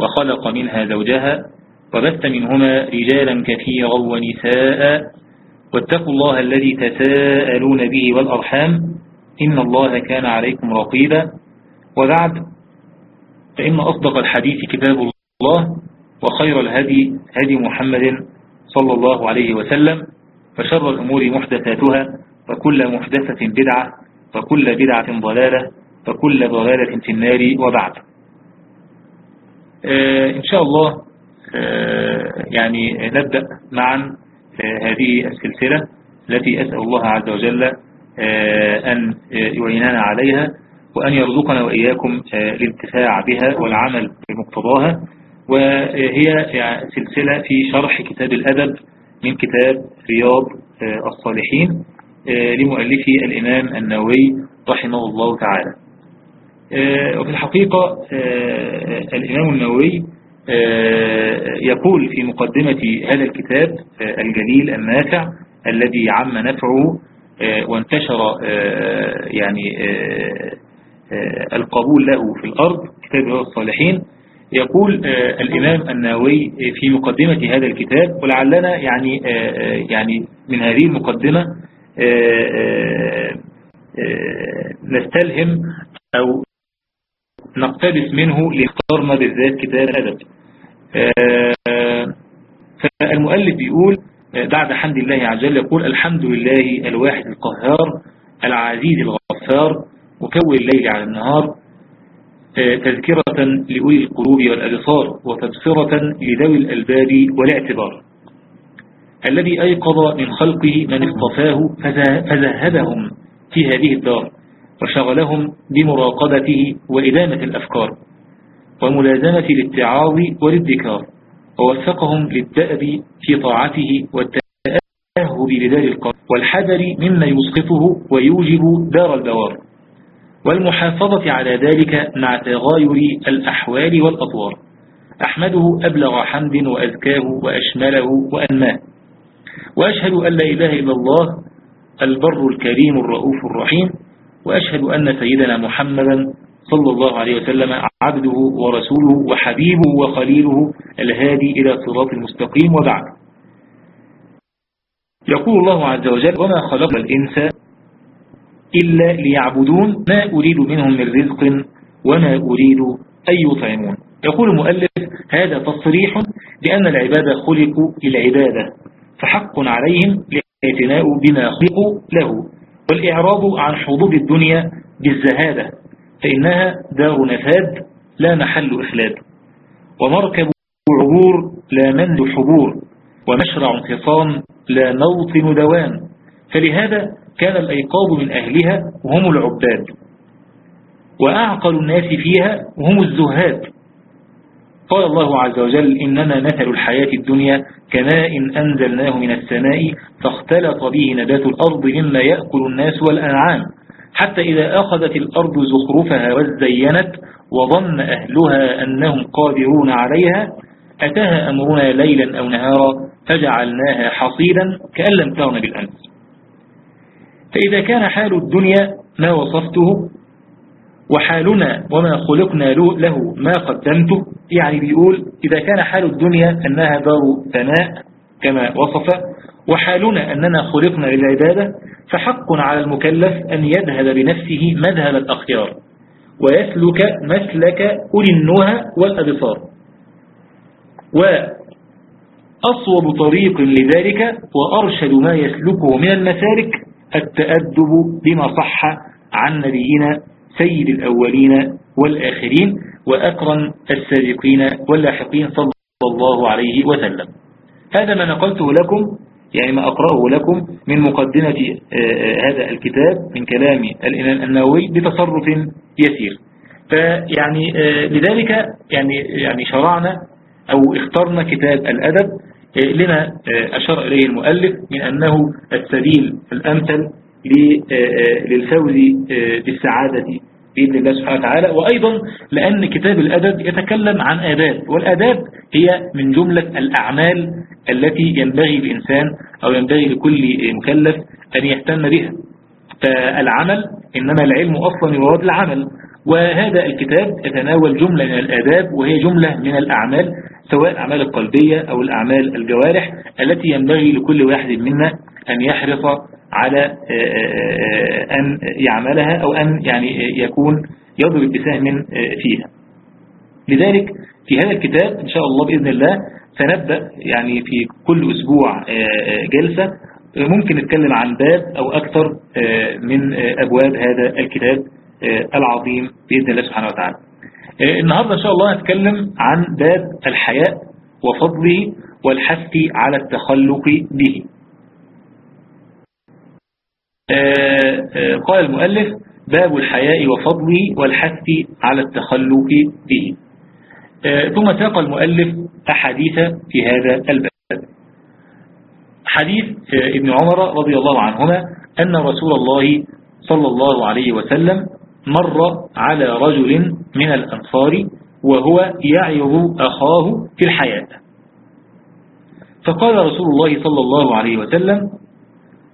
وخلق منها زوجها وبث منهما رجالا كثيرا ونساء واتقوا الله الذي تساءلون به والأرحام إن الله كان عليكم رقيبا. وبعد فإن أصدق الحديث كتاب الله وخير الهدي هدي محمد صلى الله عليه وسلم وشر الأمور محدثاتها وكل محدثة بدعة وكل بدعة ضلالة وكل ضلالة في النار وبعد. إن شاء الله آه يعني نبدأ معا آه هذه السلسلة التي أسأل الله عز وجل أن يعيننا عليها وأن يرزقنا وإياكم الانتفاع بها والعمل بمقتضاها. وهي سلسلة في شرح كتاب الأدب من كتاب رياض الصالحين لمؤلفه الإمام النووي رحمه الله تعالى. وفي الحقيقة الإمام النووي يقول في مقدمة هذا الكتاب الجليل النافع الذي عم نفعه وانتشر يعني القبول له في الأرض كتاب الصالحين يقول الإمام النووي في مقدمة هذا الكتاب ولعلنا يعني يعني من هذه المقدمة نستلهم أو نقتبس منه لاختارنا بالذات كتاب الأدب فالمؤلف بيقول بعد حمد الله عز وجل يقول الحمد لله الواحد القهار العزيز الغفار مكون الليل على النهار تذكرة لأولي القلوب والأبصار وتبصرة لذوي الألباب والاعتبار. الذي أيقظ من خلقه من اصطفاه فزهدهم في هذه الدار. وشغلهم بمراقبته وإدامة الأفكار وملازمة الاتعاظ والادكار ووفقهم للدأب في طاعته والتأهب لدار القرار والحذر مما يسقطه ويوجب دار البوار والمحافظة على ذلك مع تغاير الأحوال والأطوار أحمده أبلغ حمد وأزكاه وأشمله وأنماه وأشهد أن لا إله إلا الله البر الكريم الرؤوف الرحيم وأشهد أن سيدنا محمدا صلى الله عليه وسلم عبده ورسوله وحبيبه وخليله الهادي إلى صراط المستقيم وبعد. يقول الله عز وجل وما خلق الإنس إلا ليعبدون. ما أريد منهم من رزق وما أريد أن يطعمون. يقول المؤلف هذا تصريح بأن العبادة خلقوا للعبادة فحق عليهم الاعتناء بما خلقوا له. والإعراض عن حظوظ الدنيا بالزهادة فإنها دار نفاد لا محل إخلاد. ومركب عبور لا منذ حبور ومشرع انفصام لا موطن دوام. فلهذا كان الأيقاظ من أهلها هم العباد وأعقل الناس فيها هم الزهاد. قال الله عز وجل إنما مثل الحياة الدنيا كماء أنزلناه من السماء فاختلط به نبات الأرض مما يأكل الناس والأنعام. حتى إذا أخذت الأرض زخرفها وزينت وظن أهلها أنهم قادرون عليها أتاها أمرنا ليلا أو نهارا فجعلناها حصيدا كأن لم تغن بالأمس. فإذا كان حال الدنيا ما وصفته وحالنا وما خلقنا له ما قدمته. يعني بيقول إذا كان حال الدنيا أنها دار ثناء كما وصف وحالنا أننا خلقنا للعبادة فحق على المكلف أن يذهب بنفسه مذهب الأخيار ويسلك مسلك أولي النهى والأبصار. أصوب طريق لذلك وأرشد ما يسلكه من المسالك التأدب بما صح عن نبينا سيد الأولين والآخرين وأكرم السابقين واللاحقين صلى الله عليه وسلم. هذا ما نقلته لكم يعني ما أقرأه لكم من مقدمة هذا الكتاب من كلام الإمام النووي بتصرف يسير. فيعني لذلك يعني يعني شرعنا أو اخترنا كتاب الأدب لما أشار إليه المؤلف من أنه السبيل الأمثل للفوز بالسعادة بإذن الله سبحانه وتعالى. وأيضا لأن كتاب الأدب يتكلم عن آداب والآداب هي من جملة الأعمال التي ينبغي الإنسان أو ينبغي لكل مكلف أن يهتم بها. فالعمل إنما العلم أصلا يراد العمل. وهذا الكتاب يتناول جملة من الآداب وهي جملة من الأعمال سواء الأعمال القلبية أو الأعمال الجوارح التي ينبغي لكل واحد منا أن يحرص على أن يعملها أو أن يعني يكون يضرب بسهم فيها. لذلك في هذا الكتاب إن شاء الله بإذن الله سنبدأ يعني في كل أسبوع جلسة. ممكن نتكلم عن باب أو أكثر من أبواب هذا الكتاب العظيم بإذن الله سبحانه وتعالى. النهاردة إن شاء الله نتكلم عن باب الحياء وفضله والحث على التخلق به. قال المؤلف باب الحياء وفضله والحث على التخلق به. ثم ساق المؤلف أحاديث في هذا الباب. حديث ابن عمر رضي الله عنهما أن رسول الله صلى الله عليه وسلم مر على رجل من الأنصار وهو يعظ أخاه في الحياة. فقال رسول الله صلى الله عليه وسلم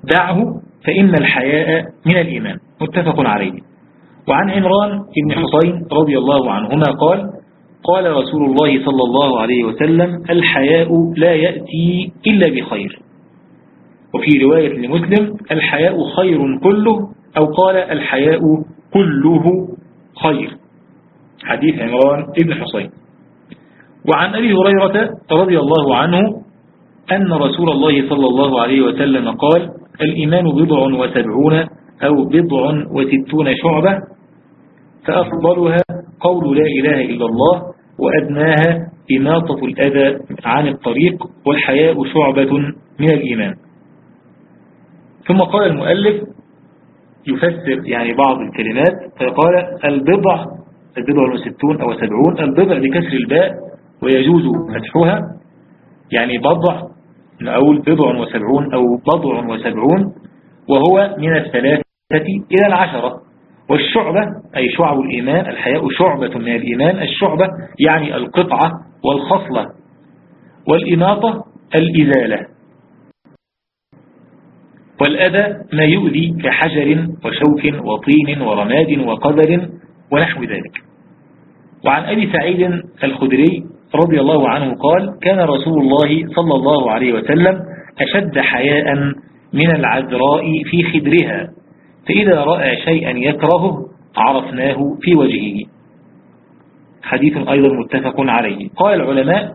دعه فإن الحياء من الإيمان. متفق عليه. وعن عمران بن حسين رضي الله عنهما قال قال رسول الله صلى الله عليه وسلم الحياء لا يأتي إلا بخير. وفي رواية لمسلم الحياء خير كله أو قال الحياء كله خير. حديث عمران بن حسين وعن أبي هريرة رضي الله عنه أن رسول الله صلى الله عليه وسلم قال الإيمان بضع وسبعون أو بضع وستون شعبة فأفضلها قول لا إله إلا الله وأدناها إماطة الأذى عن الطريق والحياء شعبة من الإيمان. ثم قال المؤلف يفسر يعني بعض الكلمات فقال البضع البضع وستون أو سبعون البضع بكسر الباء ويجوز فتحها يعني بضع نقول بضع وسبعون أو بضع وسبعون وهو من الثلاثة إلى العشرة. والشعبة أي شعب الإيمان الحياء شعبة من الإيمان الشعبة يعني القطعة والخصلة. والإماطة الإزالة. والأذى ما يؤذي كحجر وشوك وطين ورماد وقدر ونحو ذلك. وعن أبي سعيد الخدري رضي الله عنه قال كان رسول الله صلى الله عليه وسلم أشد حياء من العذراء في خدرها فإذا رأى شيئا يكرهه عرفناه في وجهه. حديث أيضا متفق عليه. قال العلماء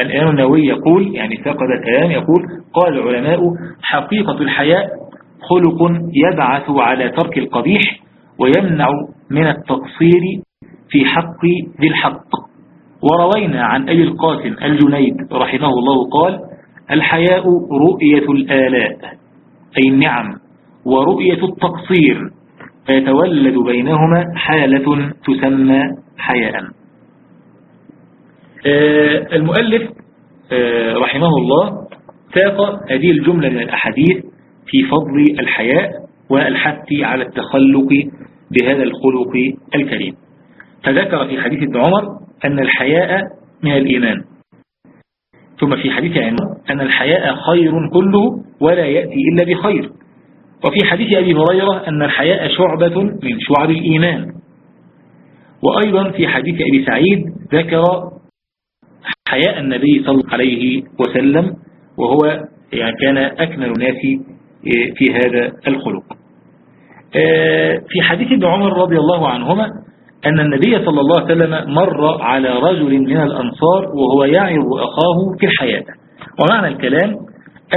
الإمام النووي يقول يعني ثقد كلام يقول قال العلماء حقيقة الحياء خلق يبعث على ترك القبيح ويمنع من التقصير في حق ذي الحق. وروينا عن أبي القاسم الجنيد رحمه الله قال الحياء رؤية الآلاء أي النعم ورؤية التقصير فيتولد بينهما حالة تسمى حياء. المؤلف رحمه الله ساق هذه الجملة من الأحاديث في فضل الحياء والحث على التخلق بهذا الخلق الكريم. فذكر في حديث ابن عمر أن الحياء من الإيمان. ثم في حديث عمر أن الحياء خير كله ولا يأتي إلا بخير. وفي حديث أبي هريرة أن الحياء شعبة من شعب الإيمان. وأيضا في حديث أبي سعيد ذكر حياء النبي صلى الله عليه وسلم وهو يعني كان أكمل الناس في هذا الخلق. في حديث ابن عمر رضي الله عنهما أن النبي صلى الله عليه وسلم مر على رجل من الأنصار وهو يعظ أخاه في الحياة ومعنى الكلام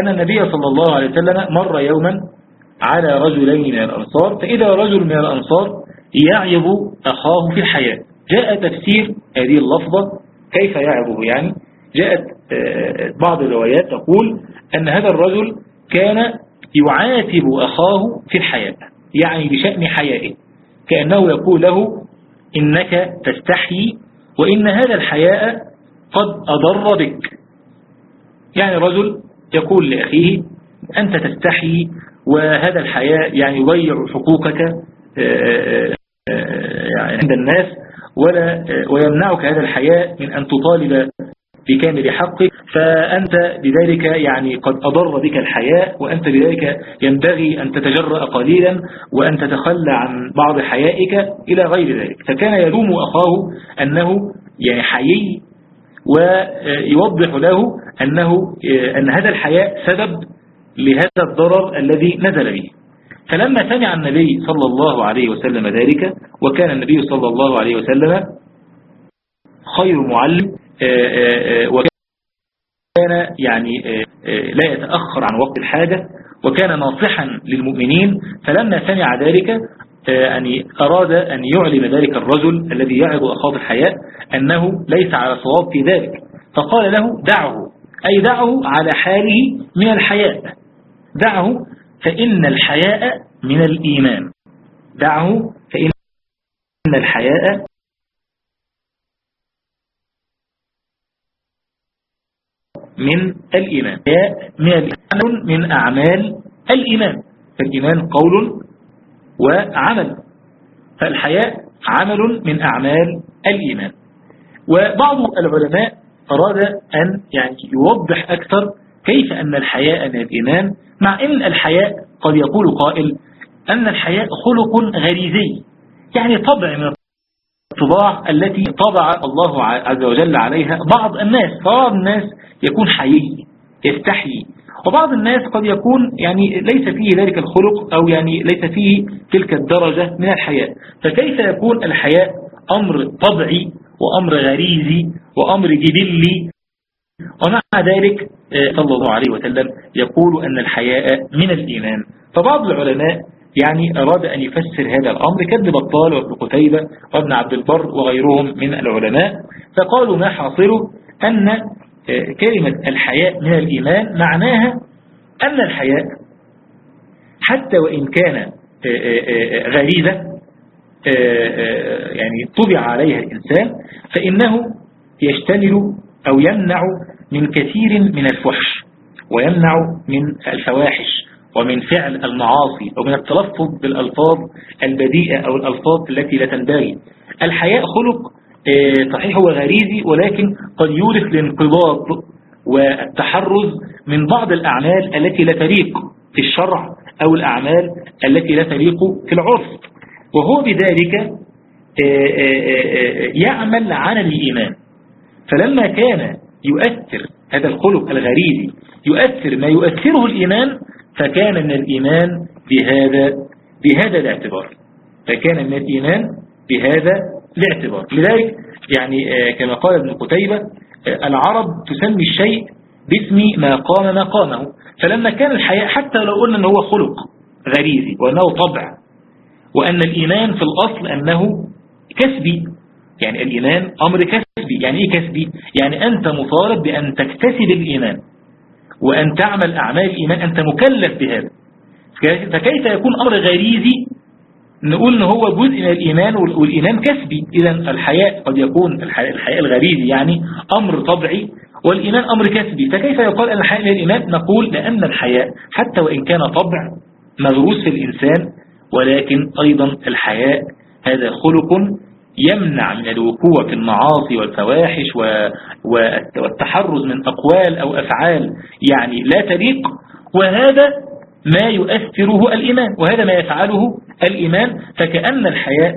أن النبي صلى الله عليه وسلم مر يوما على رجلين من الأنصار فإذا رجل من الأنصار يعظ أخاه في الحياة. جاء تفسير هذه اللفظة كيف يعظه؟ يعني جاءت آه، بعض الروايات تقول أن هذا الرجل كان يعاتب أخاه في الحياة يعني بشأن حيائه كأنه يقول له إنك تستحي وإن هذا الحياء قد أضر بك. يعني رجل يقول لأخيه أنت تستحي وهذا الحياء يعني يضيع حقوقك آه، آه، يعني عند الناس ولا ويمنعك هذا الحياء من أن تطالب بكامل حقك فأنت بذلك يعني قد أضر بك الحياء وأنت بذلك ينبغي أن تتجرأ قليلا وأن تتخلى عن بعض حيائك إلى غير ذلك. فكان يلوم أخاه أنه يعني حيي ويوضح له أنه أن هذا الحياء سبب لهذا الضرر الذي نزل به. فلما سمع النبي صلى الله عليه وسلم ذلك وكان النبي صلى الله عليه وسلم خير معلم وكان يعني لا يتأخر عن وقت الحاجة وكان ناصحا للمؤمنين فلما سمع ذلك يعني أراد أن يعلم ذلك الرجل الذي يعظ أخاف الحياة أنه ليس على صواب في ذلك. فقال له دعه. أي دعه على حاله من الحياء دعه فإن الحياء من الإيمان. دعه فإن الحياء من الإيمان. الإيمان من أعمال الإيمان. فالإيمان قول وعمل. فالحياء عمل من أعمال الإيمان. وبعض العلماء أراد أن يعني يوضح أكثر كيف أن الحياء من الإيمان مع أن الحياء قد يقول قائل أن الحياء خلق غريزي. يعني طبع من الطباع التي طبع الله عز وجل عليها بعض الناس. بعض الناس يكون حيي يستحيي. وبعض الناس قد يكون يعني ليس فيه ذلك الخلق أو يعني ليس فيه تلك الدرجة من الحياء. فكيف يكون الحياء أمر طبعي وأمر غريزي وأمر جبلي ومع ذلك آه، صلى الله عليه وسلم يقول أن الحياء من الإيمان. فبعض العلماء يعني أراد أن يفسر هذا الأمر كابن بطال وابن قتيبة وابن عبد البر وغيرهم من العلماء فقالوا ما حاصله؟ أن كلمة الحياء من الإيمان معناها أن الحياء حتى وإن كان آه، غريزة يعني طبع عليها الإنسان فإنه يشتمل أو يمنع من كثير من الفحش ويمنع من الفواحش ومن فعل المعاصي ومن التلفظ بالألفاظ البذيئة أو الألفاظ التي لا تنبغي الحياء خلق آه، صحيح هو غريزي ولكن قد يورث الانقباض والتحرز من بعض الأعمال التي لا تليق في الشرع أو الأعمال التي لا تليق في العرف. وهو بذلك آه، آه، يعمل عن الإيمان. فلما كان يؤثر هذا الخلق الغريزي يؤثر ما يؤثره الإيمان فكان من الإيمان بهذا بهذا الاعتبار. فكان من الإيمان بهذا الاعتبار لذلك يعني آه، كما قال ابن قتيبة آه، العرب تسمي الشيء باسم ما قام مقامه فلما كان الحياء حتى لو قلنا أنه هو خلق غريزي وأنه طبع وأن الإيمان في الأصل أنه كسبي. يعني الإيمان أمر كسبي. يعني إيه كسبي؟ يعني أنت مطالب بأن تكتسب الإيمان وأن تعمل أعمال الإيمان أنت مكلف بهذا. فكيف يكون أمر غريزي نقول إن هو جزء من الإيمان والإيمان كسبي. إذا الحياء قد يكون الحياء الغريزي يعني أمر طبعي والإيمان أمر كسبي. فكيف يقال أن الحياء من الإيمان؟ نقول لأن الحياء حتى وإن كان طبع مغروس في الإنسان ولكن أيضا الحياء هذا خلق يمنع من الوقوع في المعاصي والفواحش والتحرز من أقوال أو أفعال يعني لا تليق. وهذا ما يؤثره الإيمان وهذا ما يفعله الإيمان فكأن الحياء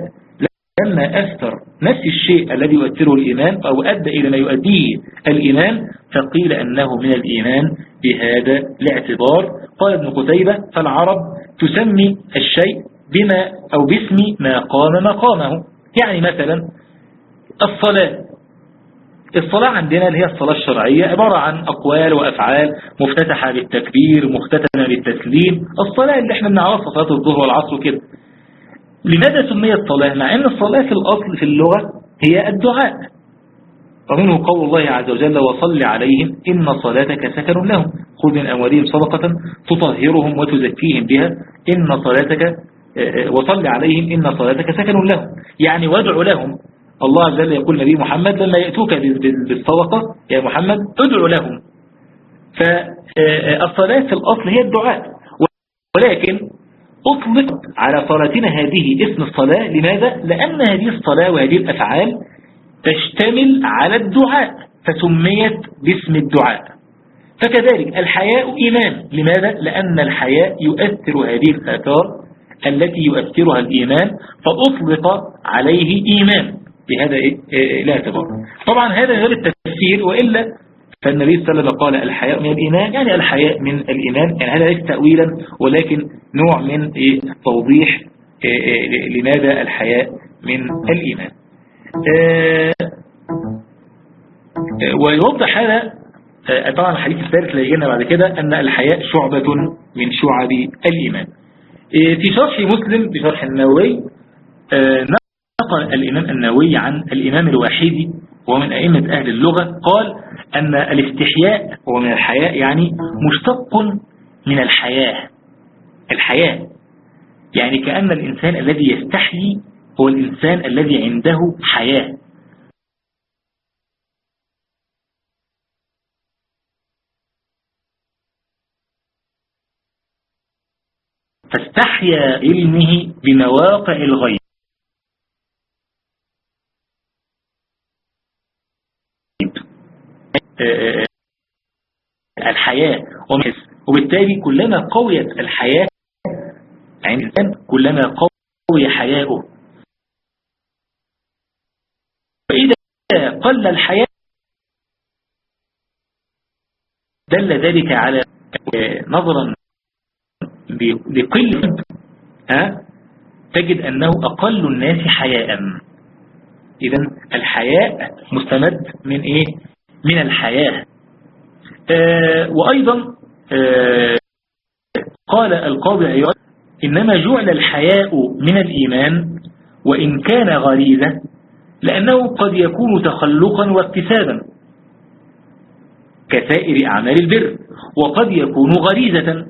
لما أثر نفس الشيء الذي يؤثره الإيمان أو أدى إلى ما يؤديه الإيمان فقيل أنه من الإيمان بهذا الاعتبار. قال ابن قتيبة فالعرب تسمي الشيء بما أو باسم ما قام مقامه. يعني مثلا الصلاة الصلاة عندنا اللي هي الصلاة الشرعية عبارة عن أقوال وأفعال مفتتحة بالتكبير مختتمة بالتسليم. الصلاة اللي إحنا بنعرفها صلاة الظهر والعصر وكده. لماذا سميت صلاة؟ مع أن الصلاة في الأصل في اللغة هي الدعاء. ومنه قول الله عز وجل وصل عليهم إن صلاتك سكن لهم. خذ من أموالهم صدقة تطهرهم وتزكيهم بها. إن صلاتك وصل عليهم إن صلاتك سكن لهم. يعني وادع لهم الله عز وجل يقول نبي محمد لما يأتوك بالصدقة. يا محمد ادعو لهم. فالصلاة في الأصل هي الدعاء. ولكن أطلق على صلاتنا هذه اسم الصلاة. لماذا؟ لأن هذه الصلاة وهذه الأفعال تشتمل على الدعاء فسميت باسم الدعاء. فكذلك الحياء إيمان. لماذا؟ لأن الحياء يؤثر هذه الآثار التي يؤثرها الإيمان فأطلق عليه إيمان. بهذا لا اعتبار طبعا هذا غير التفسير وإلا فالنبي صلى الله عليه وسلم قال الحياء من الإيمان يعني الحياء من الإيمان يعني هذا ليس تأويلا ولكن نوع من توضيح لماذا الحياء من الإيمان. ويوضح هذا طبعا الحديث الثالث اللي يجينا بعد كده أن الحياء شعبة من شعب الإيمان. في شرح مسلم بشرح النووي نقل الإمام النووي عن الإمام الواحدي ومن أئمة أهل اللغة قال أن الاستحياء هو من الحياء يعني مشتق من الحياة. الحياة يعني كأن الإنسان الذي يستحيي هو الإنسان الذي عنده حياة. فاستحيا علمه بمواقع الغيب. الحياة. وبالتالي كلما قويت الحياة عند الإنسان كلما قوي حياؤه. فإذا قل الحياة دل ذلك على نظرا لقلة. ها؟ تجد أنه أقل الناس حياء. إذا الحياء مستمد من إيه؟ من الحياة. آه وأيضا آه قال القاضي عياض إنما جعل الحياء من الإيمان وإن كان غريزة لأنه قد يكون تخلقا واكتسابا كسائر أعمال البر وقد يكون غريزة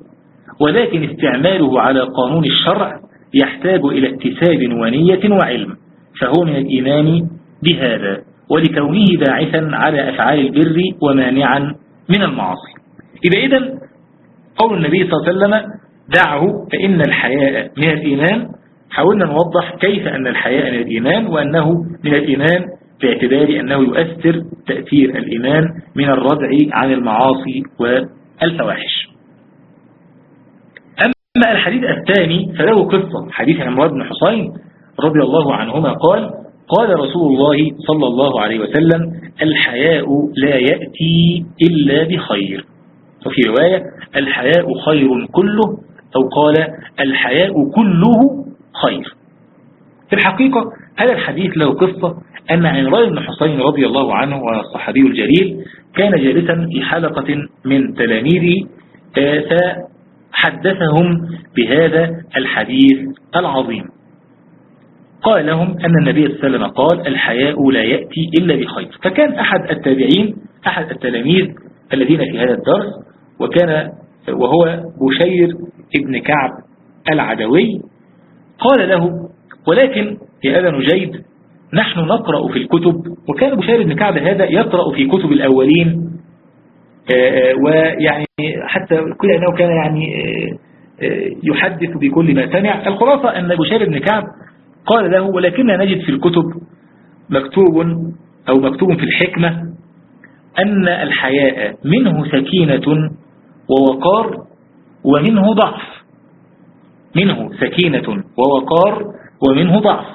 ولكن استعماله على قانون الشرع يحتاج إلى اكتساب ونية وعلم فهو من الإيمان بهذا. ولكونه باعثا على أفعال البر ومانعا من المعاصي. إذا إذن قول النبي صلى الله عليه وسلم دعه فإن الحياء من الإيمان. حاولنا نوضح كيف أن الحياء من الإيمان وأنه من الإيمان باعتبار أنه يؤثر تأثير الإيمان من الردع عن المعاصي والفواحش. أما الحديث الثاني فله قصة. حديث عمران بن حسين رضي الله عنهما قال قال رسول الله صلى الله عليه وسلم الحياء لا يأتي إلا بخير. وفي رواية الحياء خير كله أو قال الحياء كله خير. في الحقيقة هذا الحديث له قصة أن عمران بن حسين رضي الله عنه والصحابي الجليل كان جالسا في حلقة من تلاميذه فحدثهم بهذا الحديث العظيم. قال لهم أن النبي صلى الله عليه وسلم قال الحياء لا يأتي إلا بخير. فكان أحد التابعين أحد التلاميذ الذين في هذا الدرس وكان وهو بشير ابن كعب العدوي قال له ولكن يا أبا نجيد نحن نقرأ في الكتب. وكان بشير بن كعب هذا يقرأ في كتب الأولين ويعني حتى كل أنه كان يعني يحدث بكل ما سمع. الخلاصة أن بشير بن كعب قال له ولكننا نجد في الكتب مكتوب أو مكتوب في الحكمة أن الحياء منه سكينة ووقار ومنه ضعف. منه سكينة ووقار ومنه ضعف.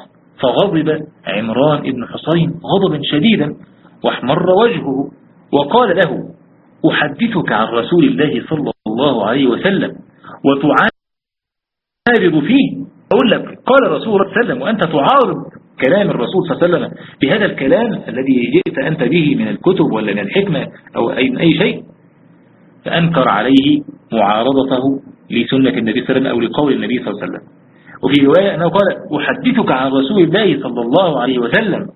فغضب عمران بن حسين غضبا شديدا واحمر وجهه وقال له أحدثك عن رسول الله صلى الله عليه وسلم وتعارض فيه. أقول لك قال رسول الله صلى الله عليه وسلم وأنت تعارض كلام الرسول صلى الله عليه وسلم بهذا الكلام الذي جئت أنت به من الكتب ولا من الحكمة أو أي, أي شيء فأنكر عليه معارضته لسنة النبي صلى الله عليه وسلم أو لقول النبي صلى الله عليه وسلم. وفي رواية أنه قال أحدثك عن رسول الله صلى الله عليه وسلم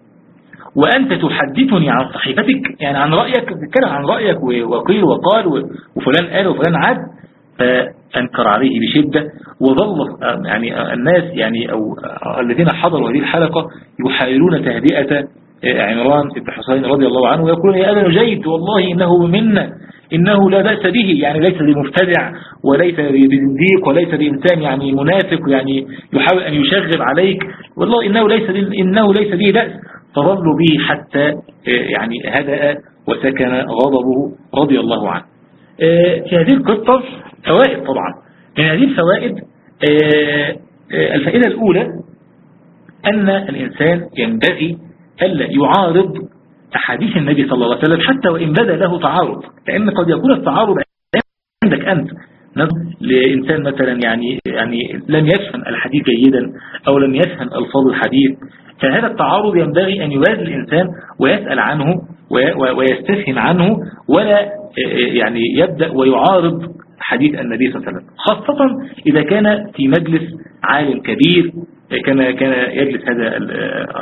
وأنت تحدثني عن صحيفتك يعني عن رأيك تتكلم عن رأيك وقيل وقال وفلان قال وفلان عاد فأنكر عليه بشدة وظل يعني الناس يعني أو الذين حضروا هذه الحلقة يحاولون تهدئة عمران بن حسين رضي الله عنه ويقولون يا أبا نجيت والله إنه منا إنه لا بأس به يعني ليس بمبتدع وليس بزنديق وليس بإنسان يعني منافق يعني يحاول أن يشغب عليك والله إنه ليس إنه ليس به بأس. فظلوا به حتى يعني هدأ وسكن غضبه رضي الله عنه. في هذه القصة فوائد طبعا. من هذه الفوائد الفائدة الأولى أن الإنسان ينبغي ألا يعارض أحاديث النبي صلى الله عليه وسلم حتى وإن بدا له تعارض. لأن قد يكون التعارض عندك أنت. لإنسان مثلا يعني يعني لم يفهم الحديث جيدا أو لم يفهم ألفاظ الحديث. فهذا التعارض ينبغي أن يبادل الإنسان ويسأل عنه ويستفهم عنه ولا يعني يبدأ ويعارض حديث النبي صلى الله عليه وسلم خاصة إذا كان في مجلس عالم كبير كما كان يجلس هذا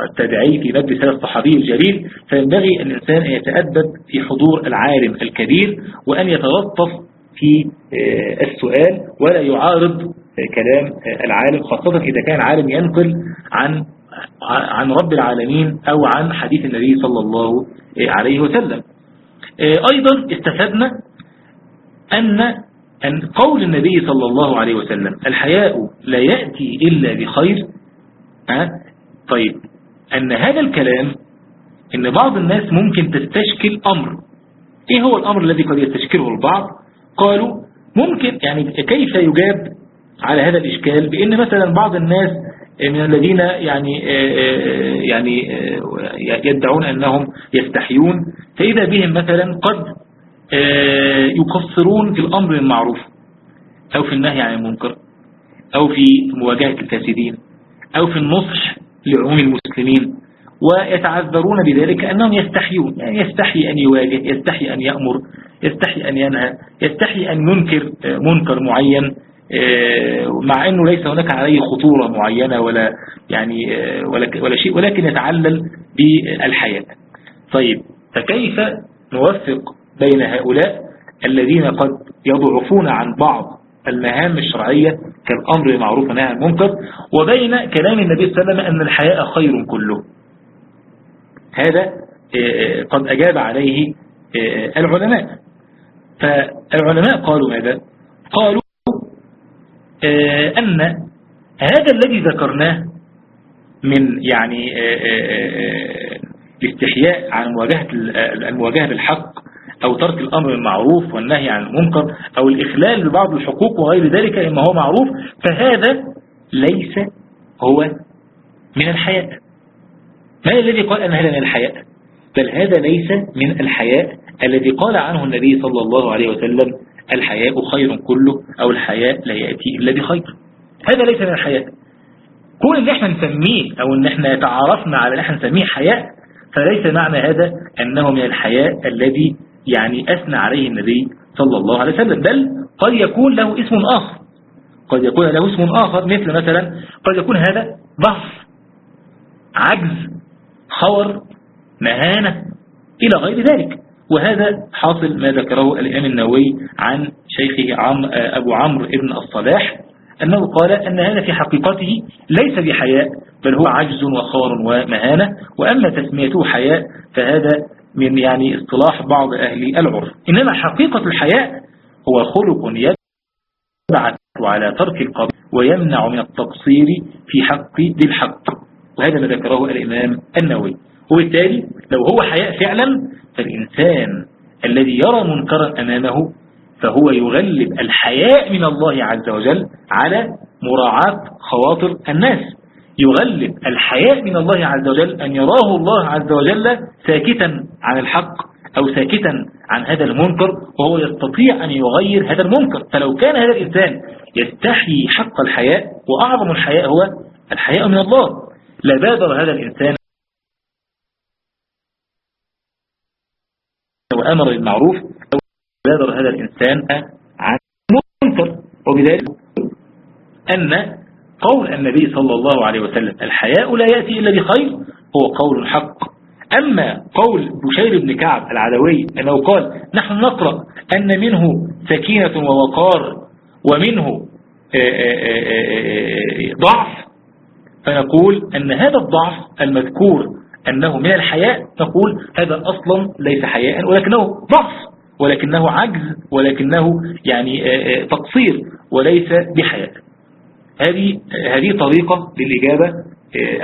التابعي في مجلس هذا الصحابي الجليل فينبغي الإنسان أن يتأدب في حضور العالم الكبير وأن يتلطف في السؤال ولا يعارض كلام العالم خاصة إذا كان عالم ينقل عن عن رب العالمين أو عن حديث النبي صلى الله عليه وسلم. أيضا استفدنا أن أن قول النبي صلى الله عليه وسلم الحياء لا يأتي إلا بخير؟ طيب أن هذا الكلام أن بعض الناس ممكن تستشكل أمر. إيه هو الأمر الذي قد يستشكله البعض؟ قالوا ممكن يعني كيف يجاب على هذا الإشكال؟ بأن مثلا بعض الناس من الذين يعني يعني يدعون أنهم يستحيون. فإذا بهم مثلا قد يقصرون في الأمر المعروف أو في النهي عن المنكر أو في مواجهة الفاسدين أو في النصح لعموم المسلمين ويتعذرون بذلك أنهم يستحيون. يعني يستحي أن يواجه يستحي أن يأمر يستحي أن ينهى يستحي أن ينكر منكر معين. مع أنه ليس هناك عليه خطورة معينة ولا يعني ولا, ولا شيء ولكن يتعلل بالحياة. طيب فكيف نوفق بين هؤلاء الذين قد يضعفون عن بعض المهام الشرعية كالأمر المعروف والنهي عن المنكر وبين كلام النبي صلى الله عليه وسلم أن الحياء خير كله؟ هذا قد أجاب عليه العلماء. فالعلماء قالوا ماذا؟ قالوا أن هذا الذي ذكرناه من يعني الاستحياء عن مواجهة المواجهة بالحق أو ترك الأمر المعروف والنهي عن المنكر أو الإخلال ببعض الحقوق وغير ذلك إما هو معروف فهذا ليس هو من الحياء. ما الذي قال أن هذا من الحياء؟ بل هذا ليس من الحياء الذي قال عنه النبي صلى الله عليه وسلم الحياء خير كله أو الحياء لا يأتي إلا بخير. هذا ليس من الحياء. كون إن إحنا نسميه أو إن إحنا تعرفنا على إن إحنا نسميه حياء فليس معنى هذا أنه من الحياء الذي يعني أثنى عليه النبي صلى الله عليه وسلم. بل قد يكون له اسم آخر. قد يكون له اسم آخر مثل مثلا قد يكون هذا ضعف عجز خور مهانة إلى غير ذلك. وهذا حاصل ما ذكره الإمام النووي عن شيخه عم أبو عمرو ابن الصلاح أنه قال أن هذا في حقيقته ليس بحياء بل هو عجز وخور ومهانة وأما تسميته حياء فهذا من يعني اصطلاح بعض أهل العرف. إنما حقيقة الحياء هو خلق يبعث على ترك القبر ويمنع من التقصير في حق ذي الحق وهذا ما ذكره الإمام النووي. وبالتالي لو هو حياء فعلا فالإنسان الذي يرى منكرا أمامه فهو يغلب الحياء من الله عز وجل على مراعاة خواطر الناس. يغلب الحياء من الله عز وجل أن يراه الله عز وجل ساكتا عن الحق أو ساكتا عن هذا المنكر وهو يستطيع أن يغير هذا المنكر. فلو كان هذا الإنسان يستحيي حق الحياء وأعظم الحياء هو الحياء من الله. لبادر هذا الإنسان وأمر بالمعروف أو بادر هذا الإنسان عن المنكر وبذلك أن قول النبي صلى الله عليه وسلم الحياء لا يأتي إلا بخير هو قول حق أما قول بشير بن كعب العدوي أنه قال نحن نقرأ أن منه سكينة ووقار ومنه ضعف فنقول أن هذا الضعف المذكور أنه من الحياء نقول هذا أصلا ليس حياء ولكنه ضعف ولكنه عجز ولكنه يعني تقصير وليس بحياء. هذه هذه طريقة للإجابة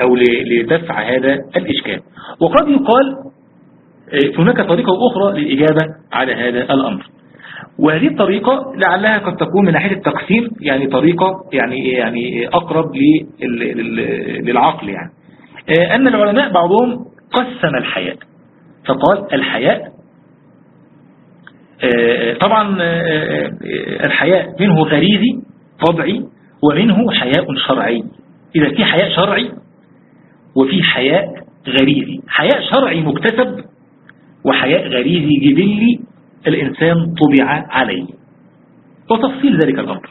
أو لدفع هذا الإشكال. وقد يقال هناك طريقة أخرى للإجابة على هذا الأمر. وهذه الطريقة لعلها قد تكون من ناحية التقسيم يعني طريقة يعني يعني أقرب للعقل يعني. أن العلماء بعضهم قسم الحياء. فقال الحياء طبعا الحياء منه غريزي طبعي ومنه حياء شرعي. إذا في حياء شرعي وفي حياء غريزي. حياء شرعي مكتسب وحياء غريزي جبلي الإنسان طبع عليه. وتفصيل ذلك الأمر.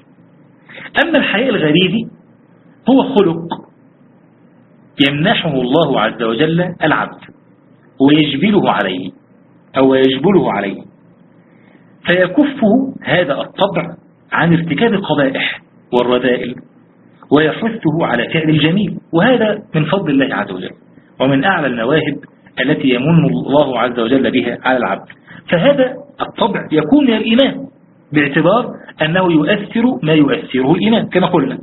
أما الحياء الغريزي هو خلق. يمنحه الله عز وجل العبد ويجبله عليه أو يجبله عليه. فيكفه هذا الطبع عن ارتكاب القبائح والرذائل ويحثه على فعل الجميل وهذا من فضل الله عز وجل ومن أعلى المواهب التي يمن الله عز وجل بها على العبد. فهذا الطبع يكون من الإيمان باعتبار أنه يؤثر ما يؤثره الإيمان كما قلنا.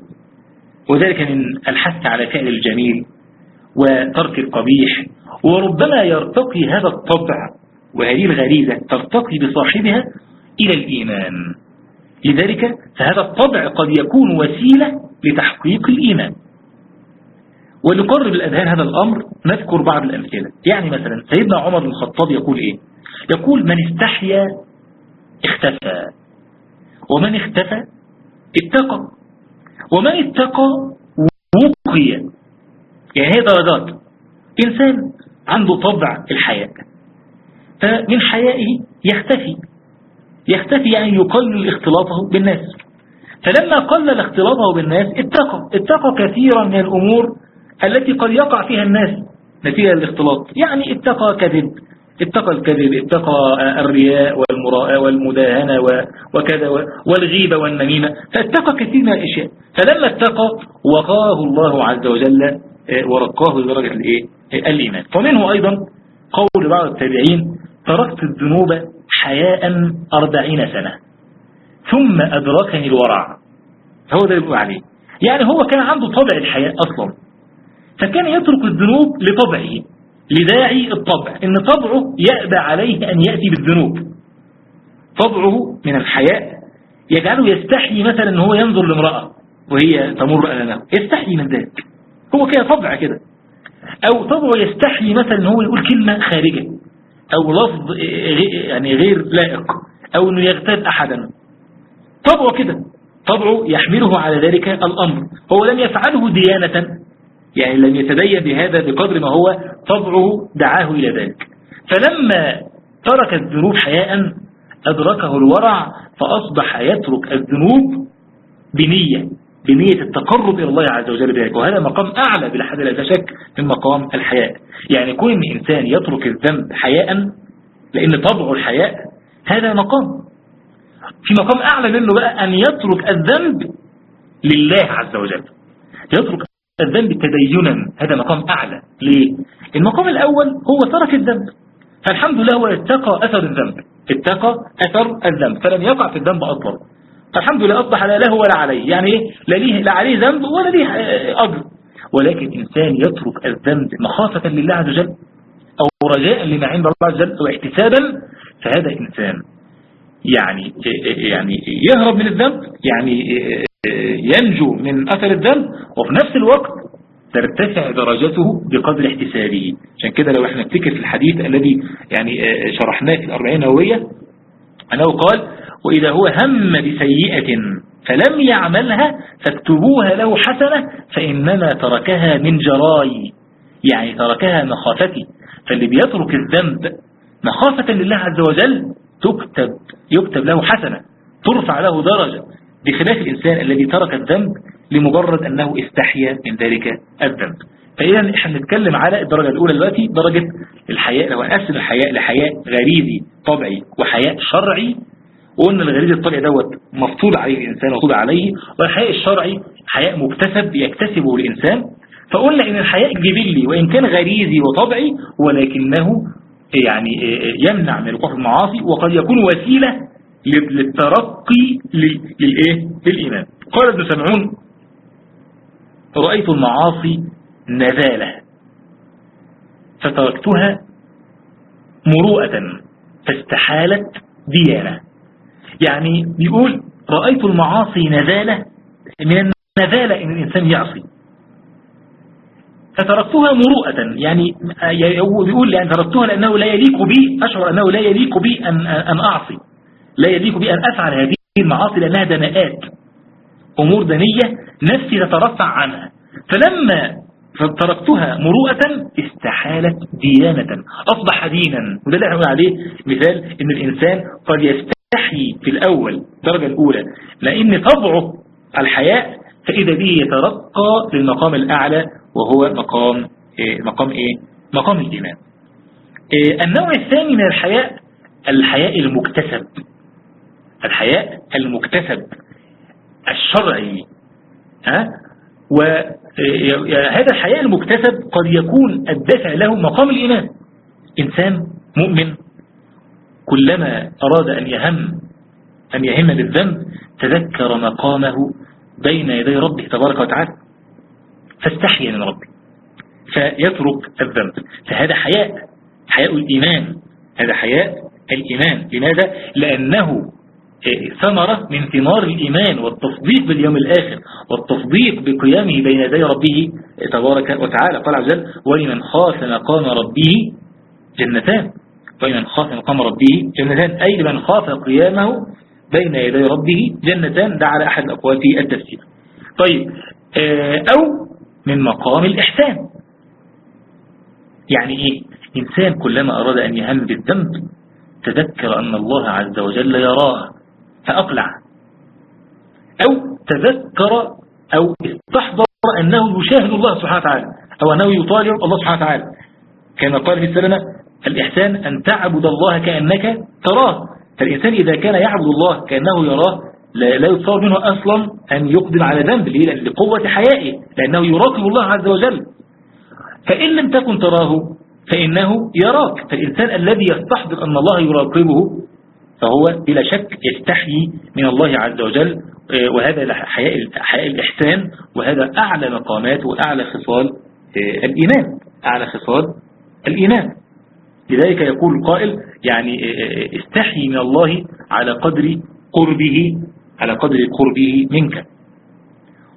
وذلك من الحث على فعل الجميل وترك القبيح وربما يرتقي هذا الطبع وهذه الغريزة ترتقي بصاحبها إلى الإيمان. لذلك فهذا الطبع قد يكون وسيلة لتحقيق الإيمان. ولقرب الأذهان هذا الأمر نذكر بعض الأمثلة. يعني مثلا سيدنا عمر بن الخطاب يقول إيه؟ يقول من استحيا اختفى ومن اختفى اتقى ومن اتقى وقي يعني هي درجات. إنسان عنده طبع الحياء فمن حيائه يختفي. يختفي يعني يقلل اختلاطه بالناس. فلما قلل اختلاطه بالناس اتقى. اتقى كثيرا من الأمور التي قد يقع فيها الناس نتيجة الاختلاط يعني اتقى كذب. اتقى الكذب اتقى الرياء والمراء والمداهنة وكذا والغيبة والنميمة. فاتقى كثير من الأشياء. فلما اتقى وقاه الله عز وجل ورقاه لدرجة الايه الإيمان ومنه أيضا قول بعض التابعين تركت الذنوب حياء أربعين سنة ثم أدركني الورع. هو ده يقول عليه. يعني هو كان عنده طبع الحياء أصلا فكان يترك الذنوب لطبعه لداعي الطبع إن طبعه يأبى عليه أن يأتي بالذنوب. طبعه من الحياء يجعله يستحي مثلا أن هو ينظر لامرأة وهي تمر أمامه. يستحي من ذلك. هو كده طبع كده. أو طبعه يستحي مثلا أن هو يقول كلمة خارجة. أو لفظ يعني غير لائق. أو أنه يغتاب أحدا. طبعه كده. طبعه يحمله على ذلك الأمر. هو لم يفعله ديانة. يعني لم يتدين بهذا بقدر ما هو طبعه دعاه إلى ذلك. فلما ترك الذنوب حياء أدركه الورع فأصبح يترك الذنوب بنية. بنية التقرب إلى الله عز وجل بذلك. وهذا مقام أعلى بلا حد لا شك من مقام الحياء. يعني كون إن إنسان يترك الذنب حياء لأن طبعه الحياء هذا مقام. في مقام أعلى منه بقى أن يترك الذنب لله عز وجل. يترك الذنب تدينا هذا مقام أعلى. ليه؟ المقام الأول هو ترك الذنب. فالحمد لله هو اتقى أثر الذنب. اتقى أثر الذنب. فلم يقع في الذنب أصلا. فالحمد لله أصبح لا له ولا عليه يعني إيه؟ لا, ليه لا عليه ذنب ولا ليه أجر ولكن إنسان يترك الذنب مخافة لله عز وجل أو رجاء لما عند الله عز وجل أو احتسابا فهذا إنسان يعني يعني يهرب من الذنب يعني ينجو من أثر الذنب وفي نفس الوقت ترتفع درجته بقدر احتسابه عشان كده لو إحنا نفتكر في الحديث الذي يعني شرحناه في الأربعين نووية أنه قال وإذا هو هم بسيئة فلم يعملها فاكتبوها له حسنة فإنما تركها من جراي. يعني تركها مخافتي. فاللي بيترك الذنب مخافة لله عز وجل تكتب يكتب له حسنة ترفع له درجة. بخلاف الإنسان الذي ترك الذنب لمجرد أنه استحيا من ذلك الذنب. فإذا إحنا نتكلم على الدرجة الأولى دلوقتي درجة الحياء لو أقسم الحياء لحياء غريزي طبعي وحياء شرعي وقلنا الغريزي الطبيعي دوت مفروض عليه الإنسان مفروض عليه والحياء الشرعي حياء مكتسب يكتسبه الإنسان. فقلنا إن الحياء جبلي وإن كان غريزي وطبعي ولكنه يعني يمنع من الوقوع في المعاصي وقد يكون وسيلة للترقي للإيه؟ للإيمان. قال ابن سمعون رأيت المعاصي نذالة فتركتها مروءة فاستحالت ديانة. يعني بيقول رأيت المعاصي نذالة من النذالة إن الإنسان يعصي. فتركتها مروءة يعني بيقول يعني تركتها لأنه لا يليق بي أشعر أنه لا يليق بي أن, أن أعصي. لا يليق بي أن أفعل هذه المعاصي لأنها دناءات. أمور دنية نفسي تترفع عنها. فلما فتركتها مروءة استحالت ديانة. أصبح دينا وده اللي إحنا عليه مثال إن الإنسان قد يستحي في الأول الدرجة الأولى. لأن طبعه الحياء فإذا به يترقى للمقام الأعلى وهو مقام إيه مقام إيه؟ مقام الإيمان. إيه النوع الثاني من الحياء الحياء المكتسب. الحياء المكتسب الشرعي. ها؟ وهذا الحياء المكتسب قد يكون الدافع له مقام الإيمان. إنسان مؤمن كلما أراد أن يهم أن يهم بالذنب تذكر مقامه بين يدي ربه تبارك وتعالى. فاستحيا من ربه فيترك الذنب. فهذا حياء حياء الإيمان. هذا حياء الإيمان. لماذا؟ لأنه ثمرة من ثمار الإيمان والتصديق باليوم الآخر والتصديق بقيامه بين يدي ربه تبارك وتعالى. قال عز وجل ولمن خاف مقام ربه جنتان. ولمن خاف مقام ربه جنتان أي لمن خاف قيامه بين يدي ربه جنتان ده على أحد الأقوال في التفسير. طيب أو من مقام الإحسان. يعني إيه؟ إنسان كلما أراد أن يهم بالذنب تذكر أن الله عز وجل يراه فأقلع. أو تذكر أو استحضر أنه يشاهد الله سبحانه وتعالى أو أنه يطالع الله سبحانه وتعالى. كما قال في السلمة الإحسان أن تعبد الله كأنك تراه. فالإنسان إذا كان يعبد الله كأنه يراه لا يتصور منه أصلا أن يقدم على ذنب؟ لقوة حيائه لأنه يراقب الله عز وجل. فإن لم تكن تراه فإنه يراك. فالإنسان الذي يستحضر أن الله يراقبه فهو بلا شك يستحيي من الله عز وجل. وهذا حياء حياء الإحسان وهذا أعلى مقامات وأعلى خصال الإيمان. أعلى خصال الإيمان. لذلك يقول القائل يعني استحي من الله على قدر قربه على قدر قربه منك.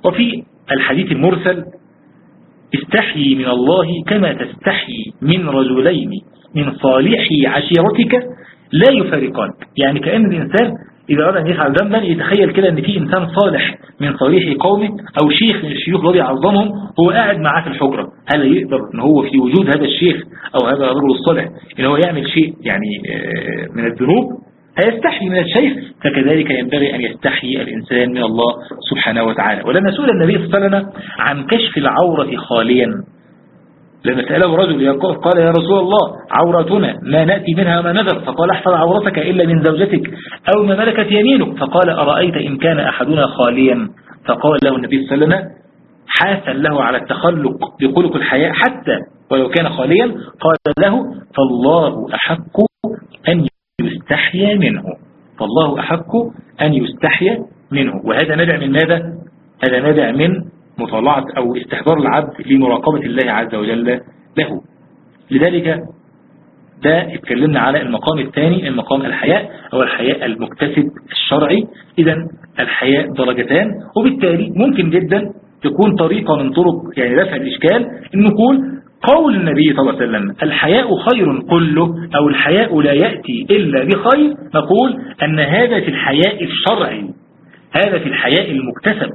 وفي الحديث المرسل استحي من الله كما تستحي من رجلين من صالح عشيرتك لا يفارقان. يعني كأن الإنسان إذا أراد أن يفعل ذنبا يتخيل كده أن في إنسان صالح من صالح قومه أو شيخ من الشيوخ الذي يعظمهم هو قاعد معاه في الحجرة. هل يقدر أن هو في وجود هذا الشيخ أو هذا الرجل الصالح أن هو يعمل شيء يعني من الذنوب؟ هيستحي من الشيخ. فكذلك ينبغي أن يستحي الإنسان من الله سبحانه وتعالى. ولما سئل النبي صلى الله عليه وسلم عن كشف العورة خاليا. لما سأله رجل قال يا رسول الله عورتنا ما نأتي منها ما نذر. فقال احفظ عورتك إلا من زوجتك أو ما ملكت يمينك. فقال أرأيت إن كان أحدنا خاليا؟ فقال له النبي صلى الله عليه وسلم حاثا له على التخلق بخلق الحياة حتى ولو كان خاليا. قال له فالله أحق أن يستحيا منه. فالله أحق أن يستحيا منه. وهذا نبع من ماذا؟ هذا نبع من مطالعة أو استحضار العبد لمراقبة الله عز وجل له. لذلك ده اتكلمنا على المقام الثاني المقام الحياء أو الحياء المكتسب الشرعي. إذا الحياء درجتان وبالتالي ممكن جدا تكون طريقة من طرق يعني رفع الإشكال أن نقول قول النبي صلى الله عليه وسلم الحياء خير كله أو الحياء لا يأتي إلا بخير. نقول أن هذا في الحياء الشرعي هذا في الحياء المكتسب.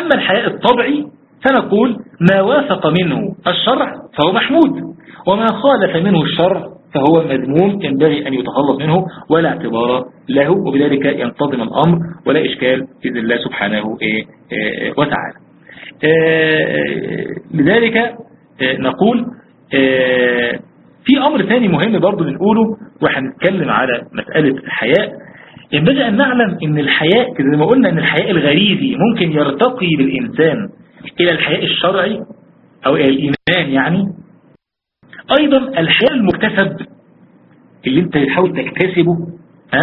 أما الحياء الطبعي فنقول ما وافق منه الشرع فهو محمود وما خالف منه الشرع فهو مذموم ينبغي أن يتخلص منه ولا اعتبار له وبذلك ينتظم الأمر ولا إشكال بإذن الله سبحانه إيه، إيه، وتعالى. لذلك آه، نقول في أمر ثاني مهم برضو بنقوله وهنتكلم على مسألة الحياء ينبغي أن نعلم أن الحياء زي ما قلنا أن الحياء الغريزي ممكن يرتقي بالإنسان إلى الحياء الشرعي أو إلى الإيمان يعني أيضا الحياء المكتسب اللي أنت بتحاول تكتسبه ها؟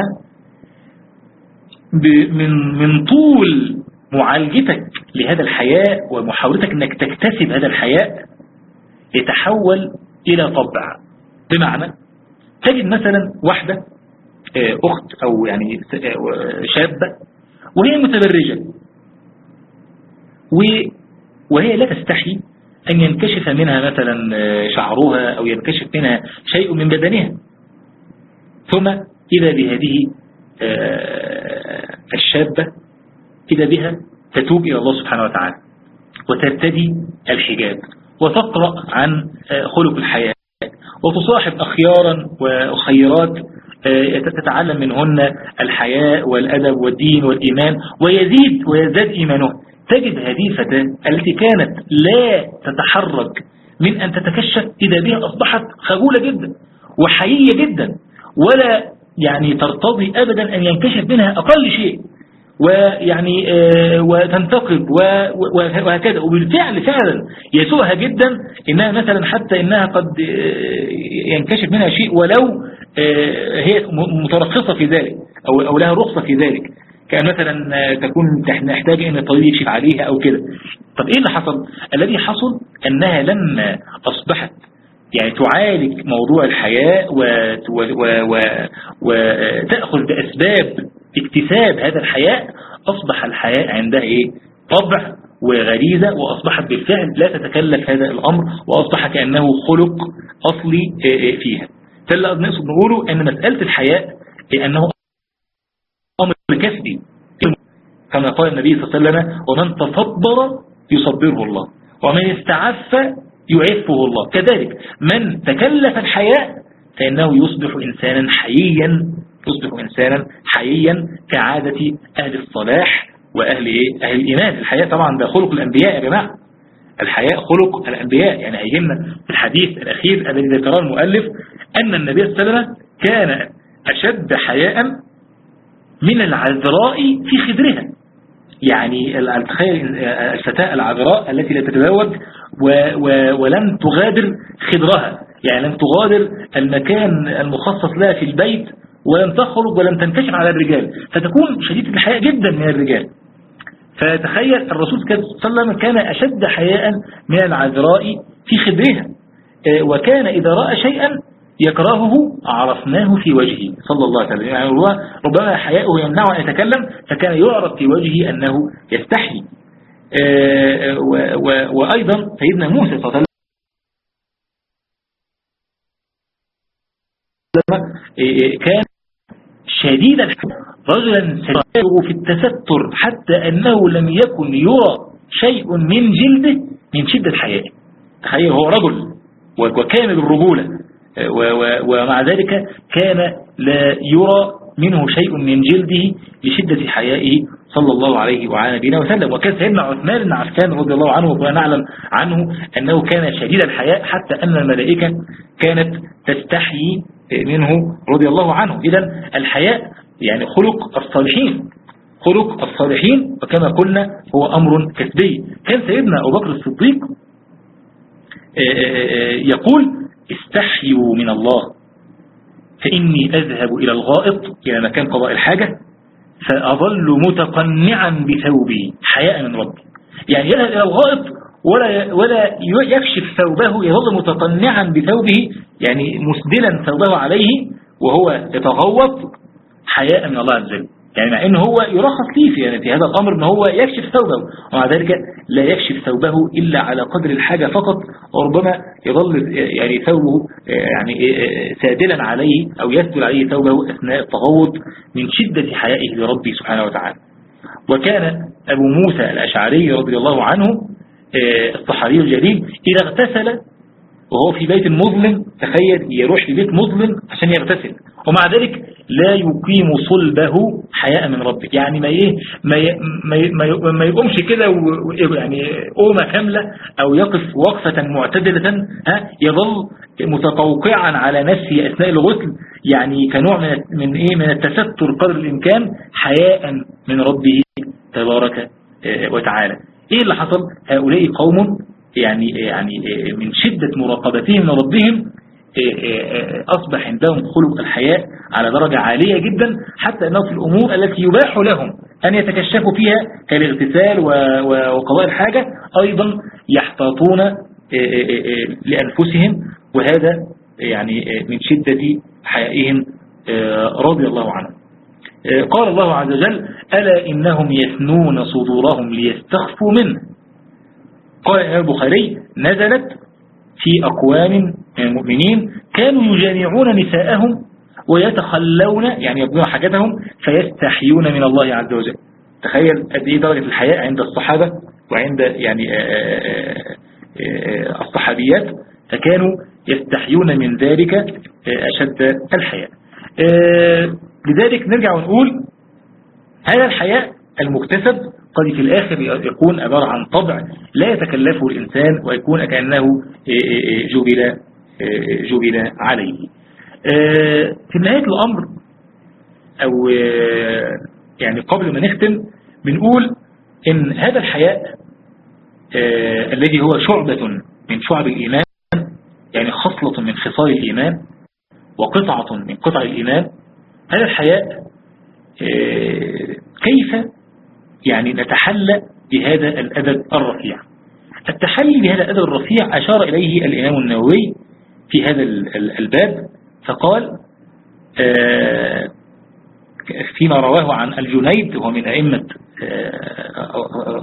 من من طول معالجتك لهذا الحياء ومحاولتك إنك تكتسب هذا الحياء يتحول إلى طبع. بمعنى تجد مثلا واحدة آه، أخت أو يعني آه، شابة وهي متبرجة. وهي لا تستحي أن ينكشف منها مثلا آه، شعرها أو ينكشف منها شيء من بدنها. ثم إذا بهذه الشابة إذا بها تتوب إلى الله سبحانه وتعالى وترتدي الحجاب وتقرأ عن خلق الحياة وتصاحب أخيارا وخيرات تتعلم منهن الحياء والأدب والدين والإيمان ويزيد ويزداد إيمانه تجد هذه الفتاة التي كانت لا تتحرك من أن تتكشف إذا بها أصبحت خجولة جدا وحيية جدا ولا يعني ترتضي أبدا أن ينكشف منها أقل شيء. ويعني آه، وتنتقد وهكذا. وبالفعل فعلا يسوءها جدا إنها مثلا حتى إنها قد آه، ينكشف منها شيء ولو آه، هي مترخصة في ذلك أو أو لها رخصة في ذلك. كأن مثلا تكون نحتاج ان الطبيب يكشف عليها أو كده. طب إيه اللي حصل؟ الذي حصل أنها لما أصبحت يعني تعالج موضوع الحياة وتأخذ بأسباب اكتساب هذا الحياء أصبح الحياء عندها إيه؟ طبع وغريزة وأصبحت بالفعل لا تتكلف هذا الأمر وأصبح كأنه خلق أصلي آه، آه، فيها. فاللي نقصد نقوله أن مسألة الحياء أنه أمر كسبي. كما قال النبي صلى الله عليه وسلم ومن تصبر يصبره الله ومن استعف يعفه الله. كذلك من تكلف الحياء فإنه يصبح إنسانا حييا تصبح إنسانا حييا كعادة أهل الصلاح وأهل إيه؟ أهل الإيمان. الحياء طبعا ده خلق الأنبياء يا جماعة. الحياء خلق الأنبياء. يعني هيجمنا في الحديث الأخير الذي ذكره المؤلف أن النبي صلى الله عليه وسلم كان أشد حياء من العذراء في خدرها. يعني تخيل الفتاة العذراء التي لا تتزوج ولم تغادر خدرها. يعني لم تغادر المكان المخصص لها في البيت ولم تخرج ولم تنكشف على الرجال فتكون شديدة الحياء جدا من الرجال. فتخيل الرسول صلى الله عليه وسلم كان أشد حياء من العذراء في خدرها. آه، وكان إذا رأى شيئا يكرهه عرفناه في وجهه صلى الله عليه وسلم. يعني ربما حياءه يمنعه أن يتكلم فكان يعرف في وجهه أنه يستحي. آه، وأيضا سيدنا موسى صلى الله عليه وسلم كان شديد رجلا سيده في التستر حتى أنه لم يكن يرى شيء من جلده من شدة حيائه. تخيل هو رجل وكامل الرجولة ومع ذلك كان لا يرى منه شيء من جلده لشدة حيائه صلى الله عليه وعلى نبينا وسلم. وكان سيدنا عثمان بن عفان رضي الله عنه ونعلم عنه أنه كان شديد الحياء حتى أن الملائكة كانت تستحيي منه رضي الله عنه. إذا الحياء يعني خلق الصالحين. خلق الصالحين وكما قلنا هو أمر كسبي. كان سيدنا أبو بكر الصديق آه، آه، آه، يقول استحيوا من الله فإني أذهب إلى الغائط إلى مكان قضاء الحاجة فأظل متقنعا بثوبي حياء من ربي. يعني يذهب إلى الغائط ولا ولا يكشف ثوبه يظل متقنعا بثوبه يعني مسدلا ثوبه عليه وهو يتغوط حياء من الله عز وجل. يعني مع ان هو يرخص ليه في, يعني في هذا الأمر ان هو يكشف ثوبه. ومع ذلك لا يكشف ثوبه إلا على قدر الحاجة فقط وربما يظل يعني ثوبه يعني سادلا عليه أو يسدل عليه ثوبه أثناء التغوط من شدة حيائه لربه سبحانه وتعالى. وكان أبو موسى الأشعري رضي الله عنه آه، الصحابي الجليل إذا اغتسل وهو في بيت مظلم تخيل يروح في بيت مظلم عشان يغتسل. ومع ذلك لا يقيم صلبه حياء من ربه يعني ما إيه ما ما ما يقومش كده يعني قومة كاملة أو يقف وقفة معتدلة ها يظل متقوقعا على نفسه أثناء الغسل. يعني كنوع من من إيه من التستر قدر الإمكان حياء من ربه تبارك آه، وتعالى. إيه اللي حصل؟ هؤلاء قوم يعني يعني من شدة مراقبتهم لربهم أصبح عندهم خلق الحياء على درجة عالية جدا حتى أنه في الأمور التي يباح لهم أن يتكشفوا فيها كالاغتسال وقضاء الحاجة أيضا يحتاطون لأنفسهم وهذا يعني من شدة حيائهم رضي الله عنهم. قال الله عز وجل ألا إنهم يثنون صدورهم ليستخفوا منه. قال البخاري نزلت في أقوام من المؤمنين كانوا يجامعون نساءهم ويتخلون يعني يبنون حاجتهم فيستحيون من الله عز وجل. تخيل قد إيه درجة الحياء عند الصحابة وعند يعني آآ آآ آآ الصحابيات فكانوا يستحيون من ذلك أشد الحياء لذلك نرجع ونقول هذا الحياء المكتسب قد في الآخر يكون عبارة عن طبع لا يتكلفه الإنسان ويكون كأنه جبل جبل عليه. في نهاية الأمر أو يعني قبل ما نختم بنقول إن هذا الحياء الذي هو شعبة من شعب الإيمان يعني خصلة من خصال الإيمان وقطعة من قطع الإيمان هذا الحياء كيف يعني نتحلى بهذا الأدب الرفيع؟ التحلي بهذا الأدب الرفيع أشار إليه الإمام النووي في هذا الباب فقال فيما رواه عن الجنيد وهو من أئمة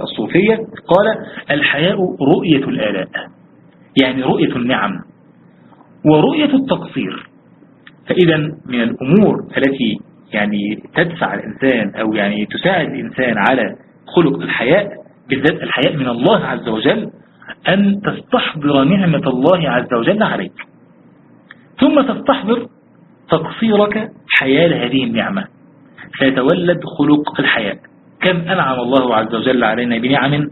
الصوفية قال الحياء رؤية الآلاء يعني رؤية النعم ورؤية التقصير. فإذا من الأمور التي يعني تدفع الإنسان أو يعني تساعد الإنسان على خلق الحياء بالذات الحياء من الله عز وجل أن تستحضر نعمة الله عز وجل عليك. ثم تستحضر تقصيرك حيال هذه النعمة. فيتولد خلق الحياء. كم أنعم الله عز وجل علينا بنعم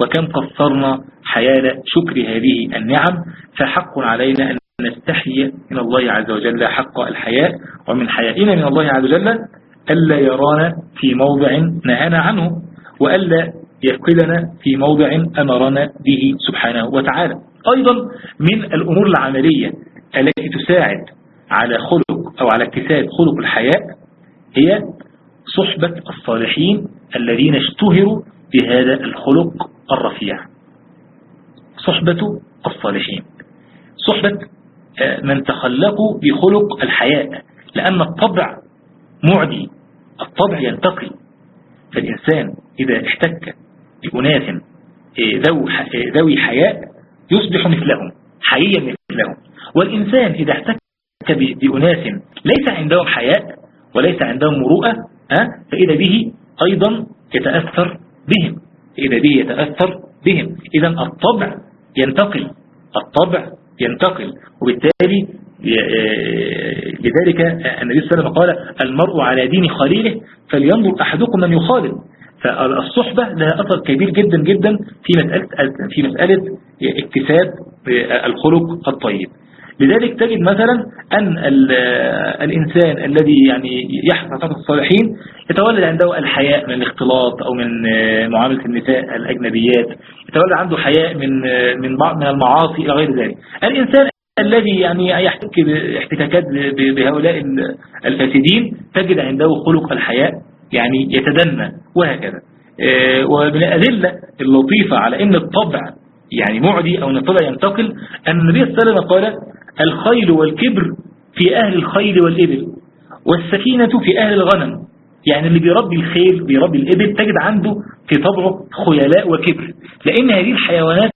وكم قصرنا حيال شكر هذه النعم فحق علينا أن نستحي من الله عز وجل حق الحياء ومن حيائنا من الله عز وجل ألا يرانا في موضع نهانا عنه وألا يفقدنا في موضع أمرنا به سبحانه وتعالى. أيضا من الأمور العملية التي تساعد على خلق أو على اكتساب خلق الحياء هي صحبة الصالحين الذين اشتهروا بهذا الخلق الرفيع. صحبة الصالحين. صحبة من تخلقوا بخلق الحياء لأن الطبع معدي الطبع ينتقي. فالإنسان إذا احتك بأناس ذوي حياء يصبح مثلهم حييا مثلهم. والإنسان إذا احتك بأناس ليس عندهم حياء وليس عندهم مروءة فإذا به أيضا يتأثر بهم. إذا به يتأثر بهم. إذا الطبع ينتقل الطبع ينتقل وبالتالي لذلك النبي صلى الله عليه وسلم قال المرء على دين خليله فلينظر أحدكم من يخالل. فالصحبة لها أثر كبير جدا جدا في مسألة في مسألة اكتساب الخلق الطيب. لذلك تجد مثلا أن الإنسان الذي يعني يحفظ عن الصالحين يتولد عنده الحياء من الاختلاط أو من معاملة النساء الأجنبيات يتولد عنده حياء من من بعض من المعاصي إلى غير ذلك. الإنسان الذي يعني يحتك احتكاكات بهؤلاء الفاسدين تجد عنده خلق الحياء يعني يتدنى وهكذا. ومن الأدلة اللطيفة على أن الطبع يعني معدي أو أن الطبع ينتقل أن النبي صلى الله عليه وسلم قال الخيل والكبر في أهل الخيل والإبل والسكينة في أهل الغنم. يعني اللي بيربي الخيل بيربي الإبل تجد عنده في طبعه خيلاء وكبر. لأن هذه الحيوانات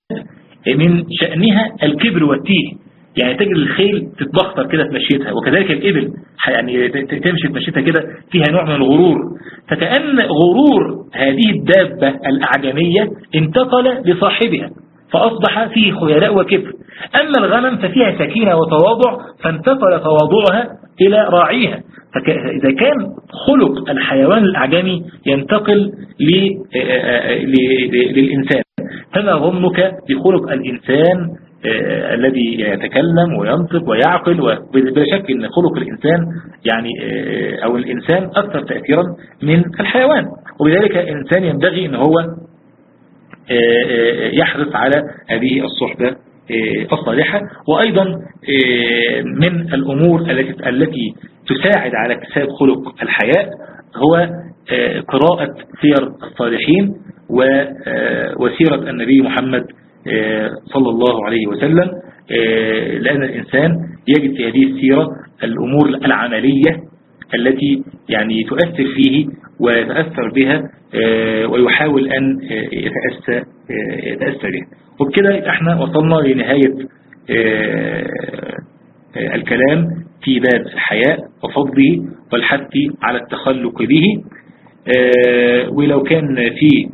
من شأنها الكبر والتيه. يعني تجد الخيل تتبختر كده في مشيتها وكذلك الإبل يعني تمشي في مشيتها كده فيها نوع من الغرور. فكأن غرور هذه الدابة الأعجمية انتقل لصاحبها. فأصبح فيه خيلاء وكبر. أما الغنم ففيها سكينة وتواضع فانتقل تواضعها إلى راعيها. فإذا كان خلق الحيوان الأعجمي ينتقل للإنسان. فما ظنك بخلق الإنسان الذي يتكلم وينطق ويعقل؟ وبلا شك إن خلق الإنسان يعني أو الإنسان أكثر تأثيرا من الحيوان. وبذلك الإنسان ينبغي أن هو يحرص على هذه الصحبة الصالحة. وأيضا من الأمور التي التي تساعد على اكتساب خلق الحياء هو قراءة سير الصالحين وسيرة النبي محمد صلى الله عليه وسلم. لأن الإنسان يجد في هذه السيرة الأمور العملية التي يعني تؤثر فيه ويتأثر بها ويحاول أن يتأسى, يتأسى بها. وبكده إحنا وصلنا لنهاية الكلام في باب الحياء وفضله والحث على التخلق به. ولو كان في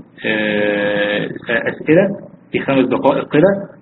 أسئلة في خمس دقائق كده